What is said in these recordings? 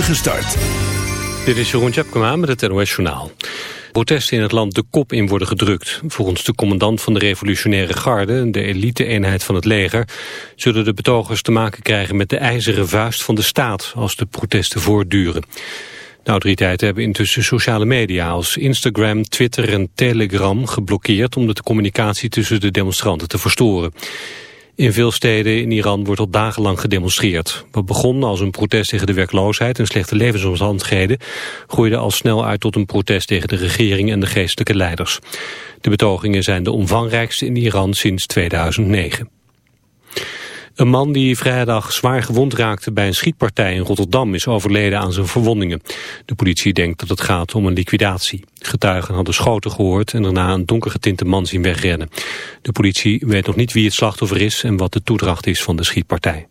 Gestart. Dit is Jeroen Tjepkema met het NOS Journaal. Protesten in het land de kop in worden gedrukt. Volgens de commandant van de revolutionaire garde, de elite-eenheid van het leger, zullen de betogers te maken krijgen met de ijzeren vuist van de staat als de protesten voortduren. De autoriteiten hebben intussen sociale media als Instagram, Twitter en Telegram geblokkeerd om de communicatie tussen de demonstranten te verstoren. In veel steden in Iran wordt al dagenlang gedemonstreerd. Wat begon als een protest tegen de werkloosheid en slechte levensomstandigheden... groeide al snel uit tot een protest tegen de regering en de geestelijke leiders. De betogingen zijn de omvangrijkste in Iran sinds 2009. Een man die vrijdag zwaar gewond raakte bij een schietpartij in Rotterdam is overleden aan zijn verwondingen. De politie denkt dat het gaat om een liquidatie. Getuigen hadden schoten gehoord en daarna een donkergetinte man zien wegrennen. De politie weet nog niet wie het slachtoffer is en wat de toedracht is van de schietpartij.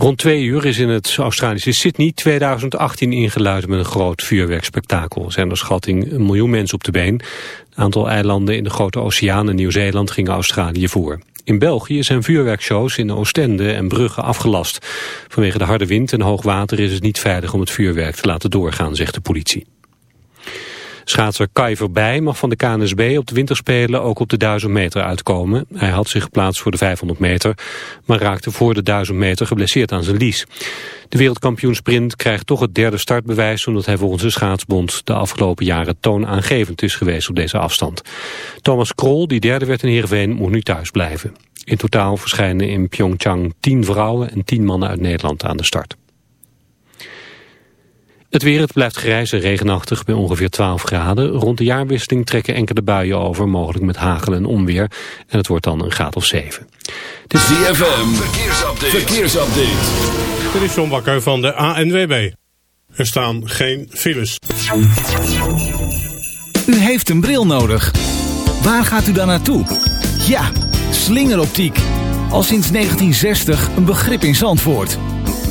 Rond twee uur is in het Australische Sydney 2018 ingeluid met een groot vuurwerkspektakel. Er zijn er schatting een miljoen mensen op de been. Een aantal eilanden in de Grote Oceaan en Nieuw-Zeeland gingen Australië voor. In België zijn vuurwerkshows in Oostende en Brugge afgelast. Vanwege de harde wind en hoog water is het niet veilig om het vuurwerk te laten doorgaan, zegt de politie. Schaatser Kai Verbij mag van de KNSB op de winterspelen ook op de 1000 meter uitkomen. Hij had zich geplaatst voor de 500 meter, maar raakte voor de 1000 meter geblesseerd aan zijn lies. De wereldkampioen sprint krijgt toch het derde startbewijs... omdat hij volgens de schaatsbond de afgelopen jaren toonaangevend is geweest op deze afstand. Thomas Krol, die derde werd in Heerenveen, moet nu thuis blijven. In totaal verschijnen in Pyeongchang 10 vrouwen en 10 mannen uit Nederland aan de start. Het weer, het blijft grijs en regenachtig bij ongeveer 12 graden. Rond de jaarwisseling trekken enkele buien over, mogelijk met hagel en onweer. En het wordt dan een graad of 7. Dit is ZFM, verkeersupdate. verkeersupdate. Dit is John Bakker van de ANWB. Er staan geen files. U heeft een bril nodig. Waar gaat u dan naartoe? Ja, slingeroptiek. Al sinds 1960 een begrip in Zandvoort.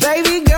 Baby girl,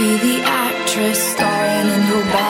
be the actress starring in your bed.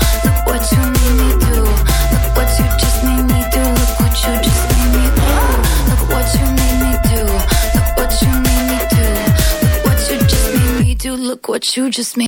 what you just made.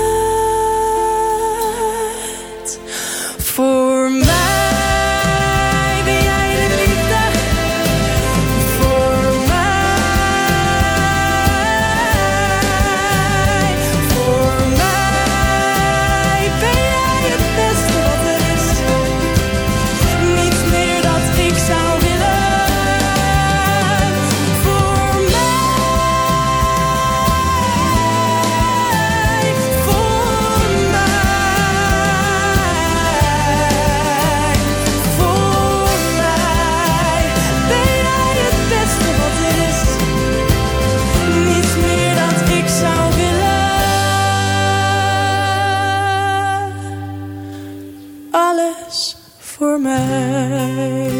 Alles voor mij.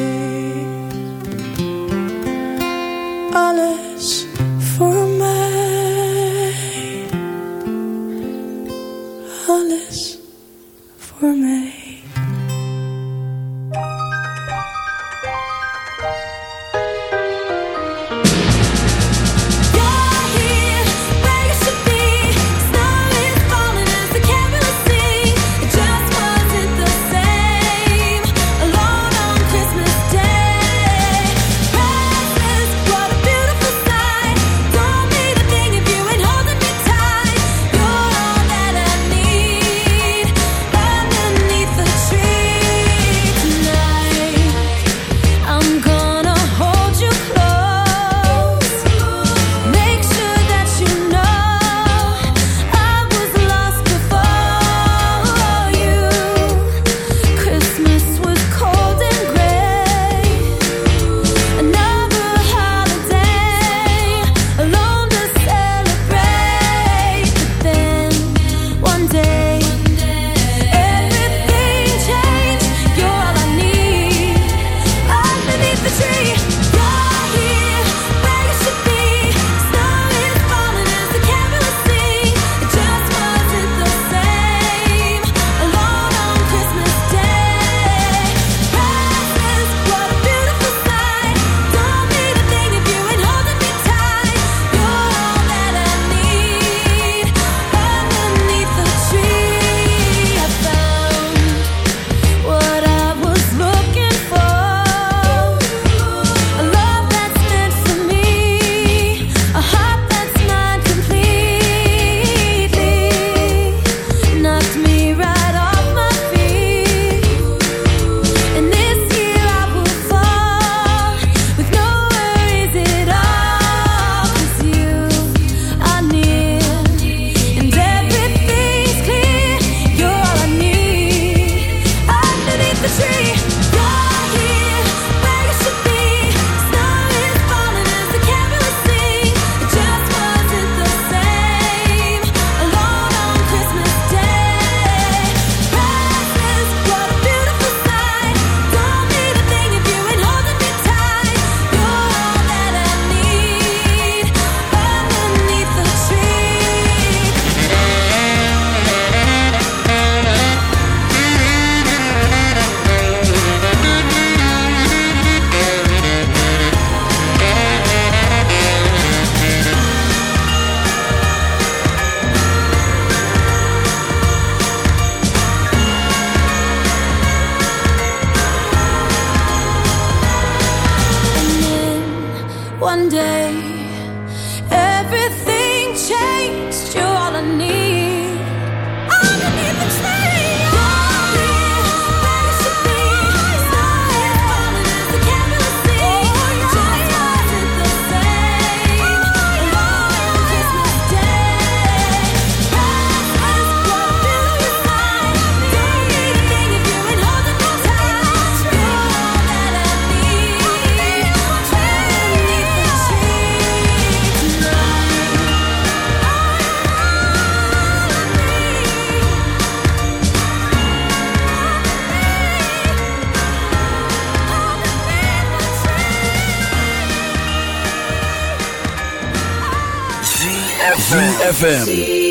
Alles ZFM.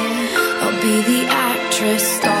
Be the actress starring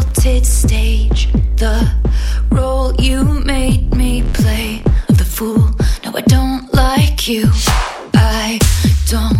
tilted stage, the role you made me play of the fool. No, I don't like you. I don't.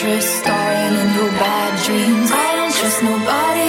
starring in your bad dreams. I don't trust nobody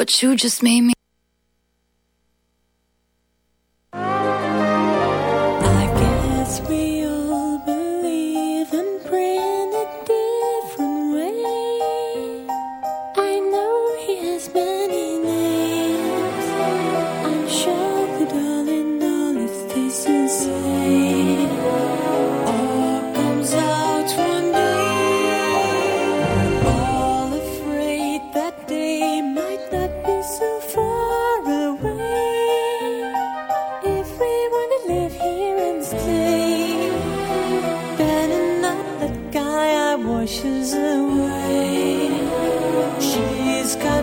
What you just made me. washes away. She's gone.